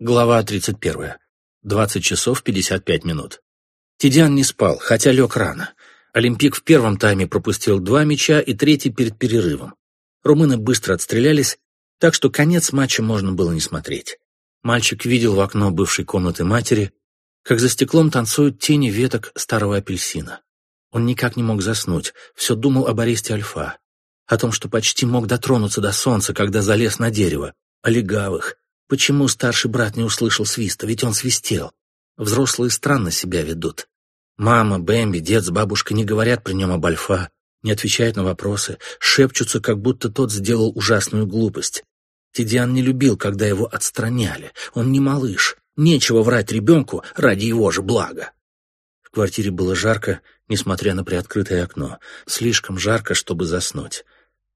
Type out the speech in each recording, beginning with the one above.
Глава 31. 20 часов 55 минут. Тидиан не спал, хотя лег рано. Олимпик в первом тайме пропустил два мяча и третий перед перерывом. Румыны быстро отстрелялись, так что конец матча можно было не смотреть. Мальчик видел в окно бывшей комнаты матери, как за стеклом танцуют тени веток старого апельсина. Он никак не мог заснуть, все думал об аресте Альфа, о том, что почти мог дотронуться до солнца, когда залез на дерево, о легавых, Почему старший брат не услышал свиста? Ведь он свистел. Взрослые странно себя ведут. Мама, Бэмби, дед с бабушкой не говорят при нем об Альфа, не отвечают на вопросы, шепчутся, как будто тот сделал ужасную глупость. Тидиан не любил, когда его отстраняли. Он не малыш. Нечего врать ребенку ради его же блага. В квартире было жарко, несмотря на приоткрытое окно. Слишком жарко, чтобы заснуть.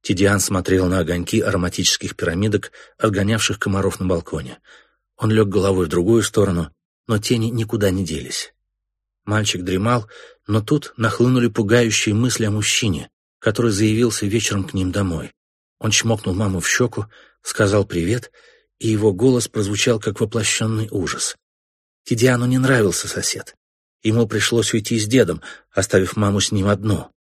Тидиан смотрел на огоньки ароматических пирамидок, отгонявших комаров на балконе. Он лег головой в другую сторону, но тени никуда не делись. Мальчик дремал, но тут нахлынули пугающие мысли о мужчине, который заявился вечером к ним домой. Он чмокнул маму в щеку, сказал привет, и его голос прозвучал как воплощенный ужас. Тидиану не нравился сосед. Ему пришлось уйти с дедом, оставив маму с ним одну.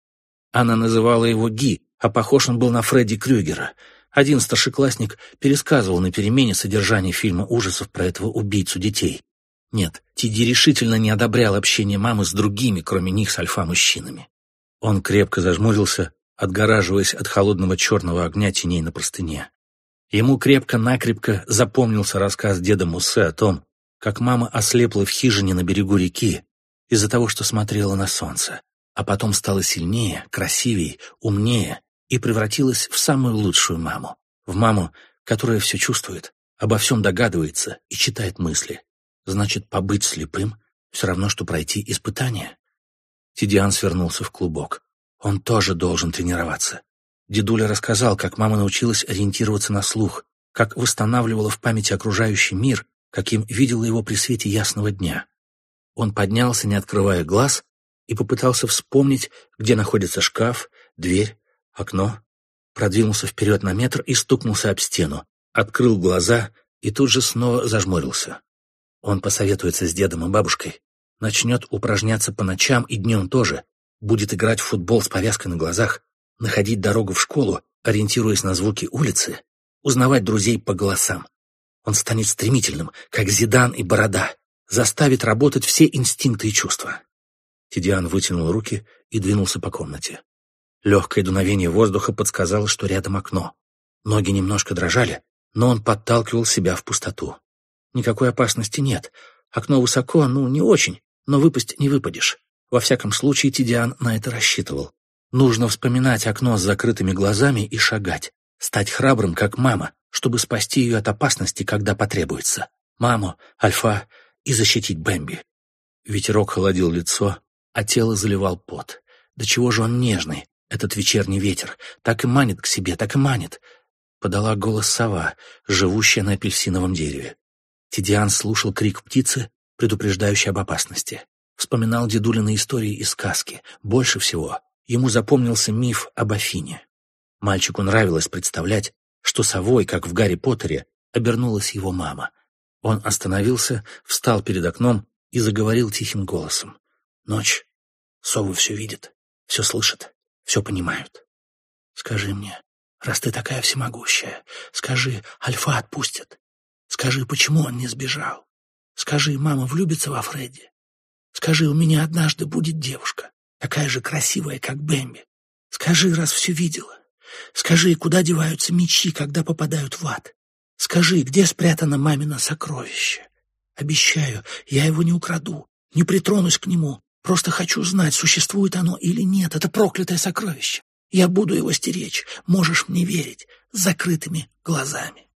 Она называла его Ги, а похож он был на Фредди Крюгера. Один старшеклассник пересказывал на перемене содержание фильма ужасов про этого убийцу детей. Нет, Тиди решительно не одобрял общение мамы с другими, кроме них с альфа-мужчинами. Он крепко зажмурился, отгораживаясь от холодного черного огня теней на простыне. Ему крепко-накрепко запомнился рассказ деда Муссе о том, как мама ослепла в хижине на берегу реки из-за того, что смотрела на солнце, а потом стала сильнее, красивее, умнее и превратилась в самую лучшую маму. В маму, которая все чувствует, обо всем догадывается и читает мысли. Значит, побыть слепым все равно, что пройти испытание. Тидиан свернулся в клубок. Он тоже должен тренироваться. Дедуля рассказал, как мама научилась ориентироваться на слух, как восстанавливала в памяти окружающий мир, каким видела его при свете ясного дня. Он поднялся, не открывая глаз, и попытался вспомнить, где находится шкаф, дверь, окно, продвинулся вперед на метр и стукнулся об стену, открыл глаза и тут же снова зажмурился. Он посоветуется с дедом и бабушкой, начнет упражняться по ночам и днем тоже, будет играть в футбол с повязкой на глазах, находить дорогу в школу, ориентируясь на звуки улицы, узнавать друзей по голосам. Он станет стремительным, как Зидан и Борода, заставит работать все инстинкты и чувства. Тидиан вытянул руки и двинулся по комнате. Легкое дуновение воздуха подсказало, что рядом окно. Ноги немножко дрожали, но он подталкивал себя в пустоту. Никакой опасности нет. Окно высоко, ну, не очень, но выпасть не выпадешь. Во всяком случае, Тидиан на это рассчитывал. Нужно вспоминать окно с закрытыми глазами и шагать. Стать храбрым, как мама, чтобы спасти ее от опасности, когда потребуется. Маму, Альфа и защитить Бэмби. Ветерок холодил лицо, а тело заливал пот. До чего же он нежный, этот вечерний ветер. Так и манит к себе, так и манит. Подала голос сова, живущая на апельсиновом дереве. Тидиан слушал крик птицы, предупреждающий об опасности. Вспоминал дедулины истории и сказки. Больше всего ему запомнился миф об Афине. Мальчику нравилось представлять, что совой, как в Гарри Поттере, обернулась его мама. Он остановился, встал перед окном и заговорил тихим голосом. «Ночь. Совы все видят, все слышат все понимают. Скажи мне, раз ты такая всемогущая, скажи, Альфа отпустят. Скажи, почему он не сбежал. Скажи, мама влюбится во Фредди. Скажи, у меня однажды будет девушка, такая же красивая, как Бэмби. Скажи, раз все видела. Скажи, куда деваются мечи, когда попадают в ад. Скажи, где спрятано мамино сокровище. Обещаю, я его не украду, не притронусь к нему, Просто хочу знать, существует оно или нет, это проклятое сокровище. Я буду его стеречь, можешь мне верить, с закрытыми глазами.